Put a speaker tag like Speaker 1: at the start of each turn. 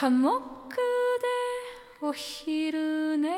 Speaker 1: 寡黙でお昼寝